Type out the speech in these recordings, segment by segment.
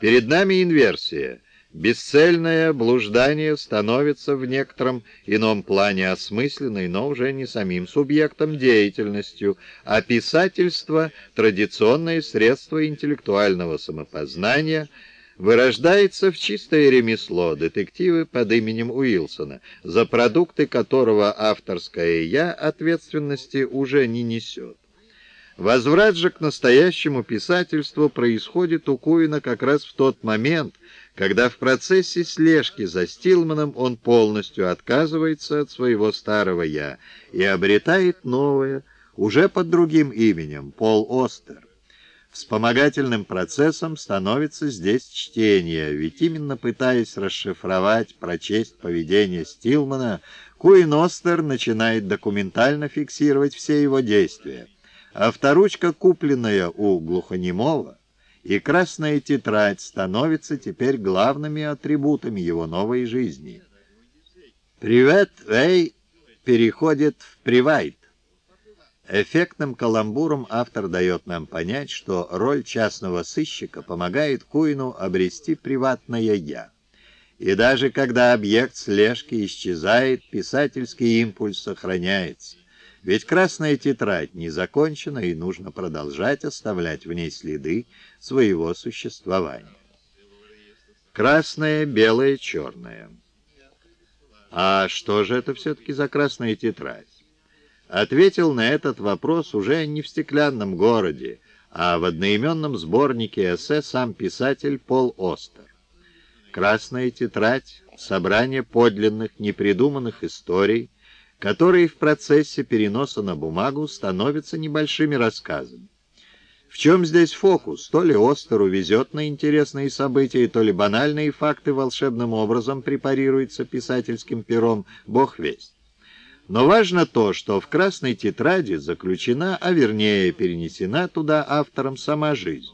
Перед нами инверсия. Бесцельное блуждание становится в некотором ином плане осмысленной, но уже не самим субъектом деятельностью, а писательство — традиционное средство интеллектуального самопознания — вырождается в чистое ремесло детективы под именем Уилсона, за продукты которого авторское «я» ответственности уже не несет. Возврат же к настоящему писательству происходит у Куина как раз в тот момент, когда в процессе слежки за Стилманом он полностью отказывается от своего старого «я» и обретает новое, уже под другим именем, Пол Остер. Вспомогательным процессом становится здесь чтение, ведь именно пытаясь расшифровать, прочесть поведение Стилмана, Куин Остер начинает документально фиксировать все его действия. Авторучка, купленная у глухонемого, и красная тетрадь становятся теперь главными атрибутами его новой жизни. «Привет, эй!» переходит в «привайт». Эффектным каламбуром автор дает нам понять, что роль частного сыщика помогает Куину обрести приватное «я». И даже когда объект слежки исчезает, писательский импульс сохраняется. Ведь красная тетрадь не закончена, и нужно продолжать оставлять в ней следы своего существования. Красное, белое, черное. А что же это все-таки за красная тетрадь? ответил на этот вопрос уже не в «Стеклянном городе», а в одноименном сборнике эссе сам писатель Пол Остер. «Красная тетрадь» — собрание подлинных, непридуманных историй, которые в процессе переноса на бумагу становятся небольшими рассказами. В чем здесь фокус? То ли Остер увезет на интересные события, то ли банальные факты волшебным образом препарируются писательским пером, бог весть. Но важно то, что в красной тетради заключена, а вернее перенесена туда автором сама жизнь.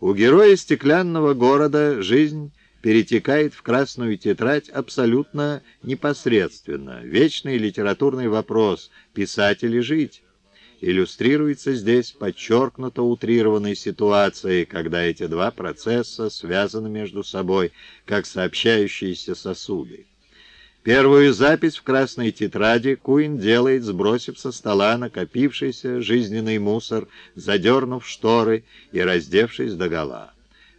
У героя стеклянного города жизнь перетекает в красную тетрадь абсолютно непосредственно. Вечный литературный вопрос «писать или жить?» иллюстрируется здесь подчеркнуто утрированной ситуацией, когда эти два процесса связаны между собой, как сообщающиеся сосуды. Первую запись в красной тетради Куин делает, сбросив со стола накопившийся жизненный мусор, задернув шторы и раздевшись догола.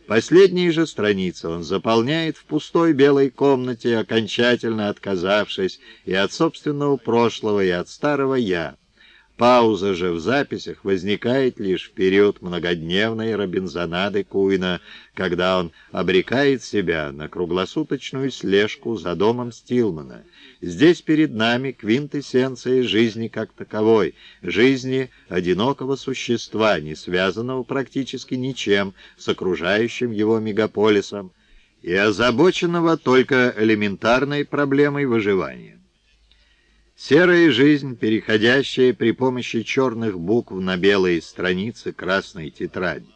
Последние же страницы он заполняет в пустой белой комнате, окончательно отказавшись и от собственного прошлого, и от старого «я». Пауза же в записях возникает лишь в период многодневной робинзонады Куина, когда он обрекает себя на круглосуточную слежку за домом Стилмана. Здесь перед нами квинтэссенция жизни как таковой, жизни одинокого существа, не связанного практически ничем с окружающим его мегаполисом и озабоченного только элементарной проблемой выживания. Серая жизнь, переходящая при помощи черных букв на белые страницы красной тетради.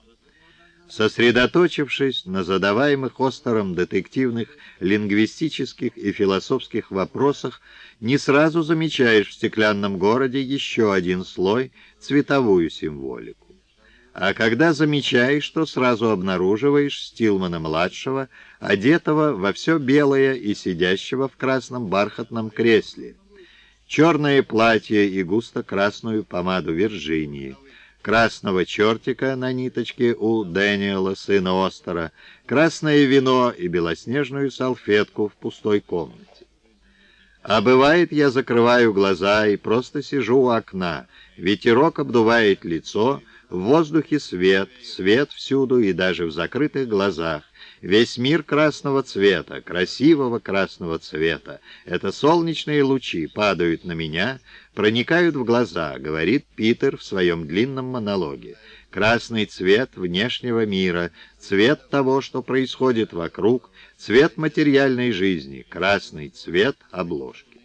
Сосредоточившись на задаваемых Остером детективных, лингвистических и философских вопросах, не сразу замечаешь в стеклянном городе еще один слой, цветовую символику. А когда замечаешь, то сразу обнаруживаешь Стилмана-младшего, одетого во все белое и сидящего в красном бархатном кресле — черное платье и густо-красную помаду Вирджинии, красного чертика на ниточке у Дэниела, сына Остера, красное вино и белоснежную салфетку в пустой комнате. А бывает, я закрываю глаза и просто сижу у окна, ветерок обдувает лицо, в воздухе свет, свет всюду и даже в закрытых глазах, Весь мир красного цвета, красивого красного цвета. Это солнечные лучи падают на меня, проникают в глаза, говорит Питер в своем длинном монологе. Красный цвет внешнего мира, цвет того, что происходит вокруг, цвет материальной жизни, красный цвет обложки.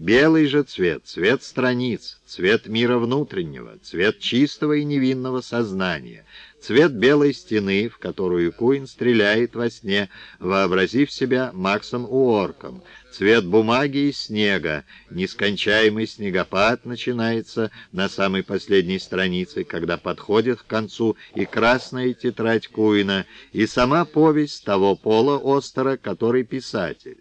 Белый же цвет, цвет страниц, цвет мира внутреннего, цвет чистого и невинного сознания, цвет белой стены, в которую Куин стреляет во сне, вообразив себя Максом Уорком, цвет бумаги и снега, нескончаемый снегопад начинается на самой последней странице, когда подходит к концу и красная тетрадь Куина, и сама повесть того Пола Остера, который писатель.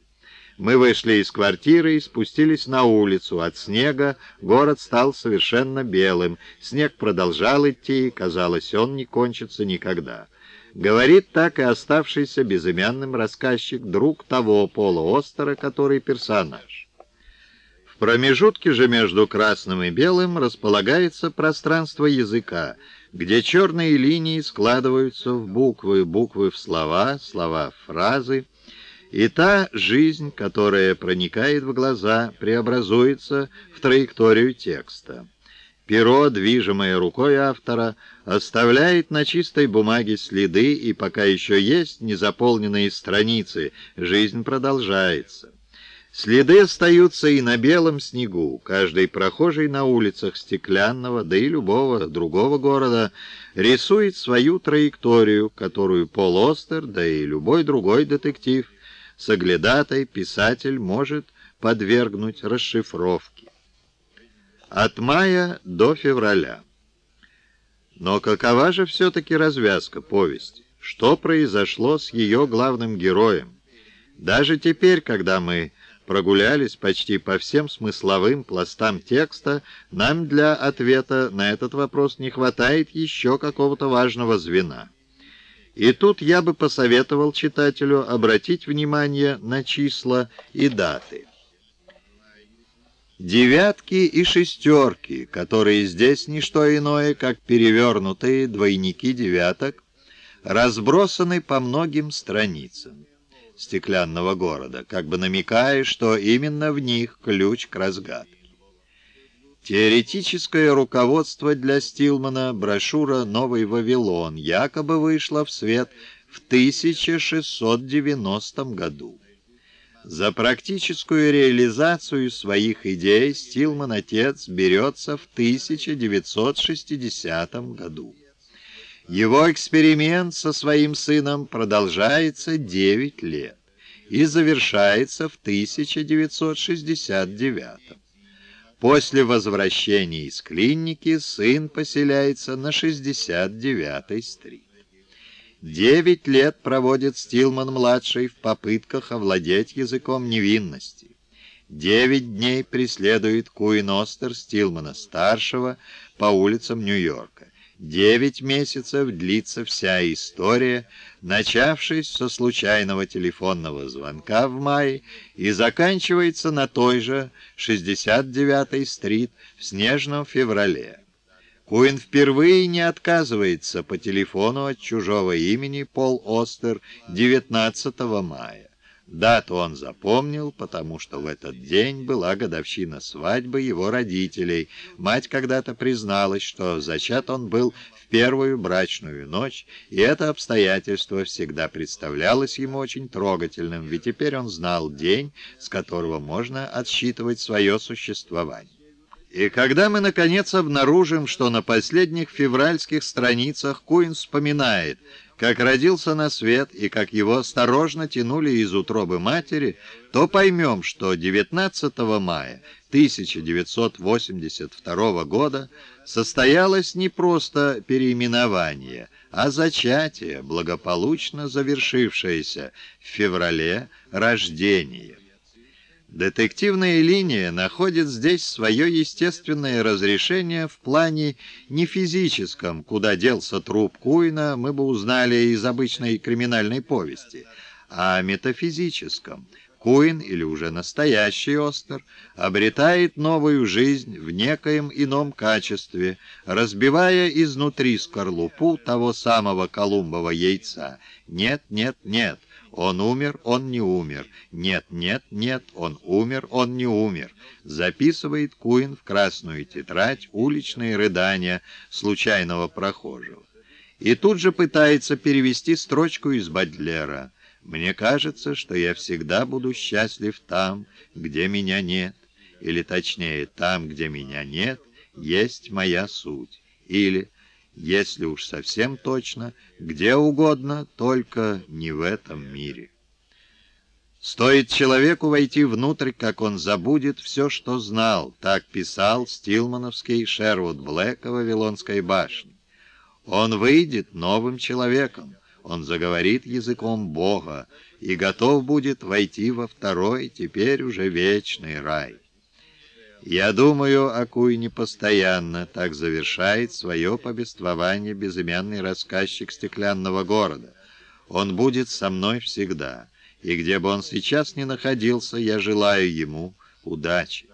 Мы вышли из квартиры и спустились на улицу. От снега город стал совершенно белым. Снег продолжал идти, и, казалось, он не кончится никогда. Говорит так и оставшийся безымянным рассказчик, друг того полуостера, который персонаж. В промежутке же между красным и белым располагается пространство языка, где черные линии складываются в буквы, буквы в слова, слова в фразы, и та жизнь, которая проникает в глаза, преобразуется в траекторию текста. Перо, движимое рукой автора, оставляет на чистой бумаге следы, и пока еще есть незаполненные страницы, жизнь продолжается. Следы остаются и на белом снегу. Каждый прохожий на улицах стеклянного, да и любого другого города, рисует свою траекторию, которую Пол Остер, да и любой другой детектив – соглядатай писатель может подвергнуть расшифровке. От мая до февраля. Но какова же все-таки развязка повести? Что произошло с ее главным героем? Даже теперь, когда мы прогулялись почти по всем смысловым пластам текста, нам для ответа на этот вопрос не хватает еще какого-то важного звена. И тут я бы посоветовал читателю обратить внимание на числа и даты. Девятки и шестерки, которые здесь не что иное, как перевернутые двойники девяток, разбросаны по многим страницам стеклянного города, как бы намекая, что именно в них ключ к разгадке. Теоретическое руководство для Стилмана, брошюра «Новый Вавилон» якобы вышла в свет в 1690 году. За практическую реализацию своих идей Стилман отец берется в 1960 году. Его эксперимент со своим сыном продолжается 9 лет и завершается в 1969 После возвращения из клиники сын поселяется на 69-й стрит. Девять лет проводит Стилман-младший в попытках овладеть языком невинности. Девять дней преследует Куин Остер Стилмана-старшего по улицам Нью-Йорка. Девять месяцев длится вся история, начавшись со случайного телефонного звонка в мае и заканчивается на той же 69-й стрит в снежном феврале. Куин впервые не отказывается по телефону от чужого имени Пол Остер 19 мая. Дату он запомнил, потому что в этот день была годовщина свадьбы его родителей. Мать когда-то призналась, что зачат он был в первую брачную ночь, и это обстоятельство всегда представлялось ему очень трогательным, ведь теперь он знал день, с которого можно отсчитывать свое существование. И когда мы, наконец, обнаружим, что на последних февральских страницах Куин вспоминает – как родился на свет и как его осторожно тянули из утробы матери, то поймем, что 19 мая 1982 года состоялось не просто переименование, а зачатие, благополучно завершившееся в феврале рождения. Детективная линия находит здесь свое естественное разрешение в плане не физическом, куда делся труп Куина, мы бы узнали из обычной криминальной повести, а метафизическом. Куин, или уже настоящий Остер, обретает новую жизнь в некоем ином качестве, разбивая изнутри скорлупу того самого Колумбова яйца. Нет, нет, нет. Он умер, он не умер. Нет, нет, нет, он умер, он не умер. Записывает Куин в красную тетрадь уличные рыдания случайного прохожего. И тут же пытается перевести строчку из Бадлера. «Мне кажется, что я всегда буду счастлив там, где меня нет». Или точнее, там, где меня нет, есть моя суть. Или если уж совсем точно, где угодно, только не в этом мире. Стоит человеку войти внутрь, как он забудет все, что знал. Так писал стилмановский Шервуд Блэк о Вавилонской башне. Он выйдет новым человеком, он заговорит языком Бога и готов будет войти во второй, теперь уже вечный рай. Я думаю, Акуй постоянно так завершает свое повествование безымянный рассказчик «Стеклянного города». Он будет со мной всегда и где бы он сейчас ни находился, я желаю ему удачи.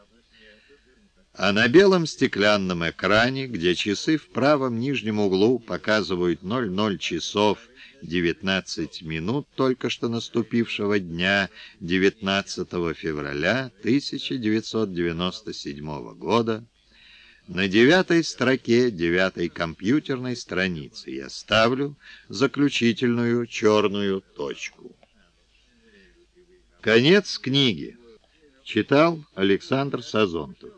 А на белом стеклянном экране, где часы в правом нижнем углу показывают 00 часов 19 минут только что наступившего дня 19 февраля 1997 года, на девятой строке девятой компьютерной страницы я ставлю заключительную черную точку. Конец книги. Читал Александр Сазонтов.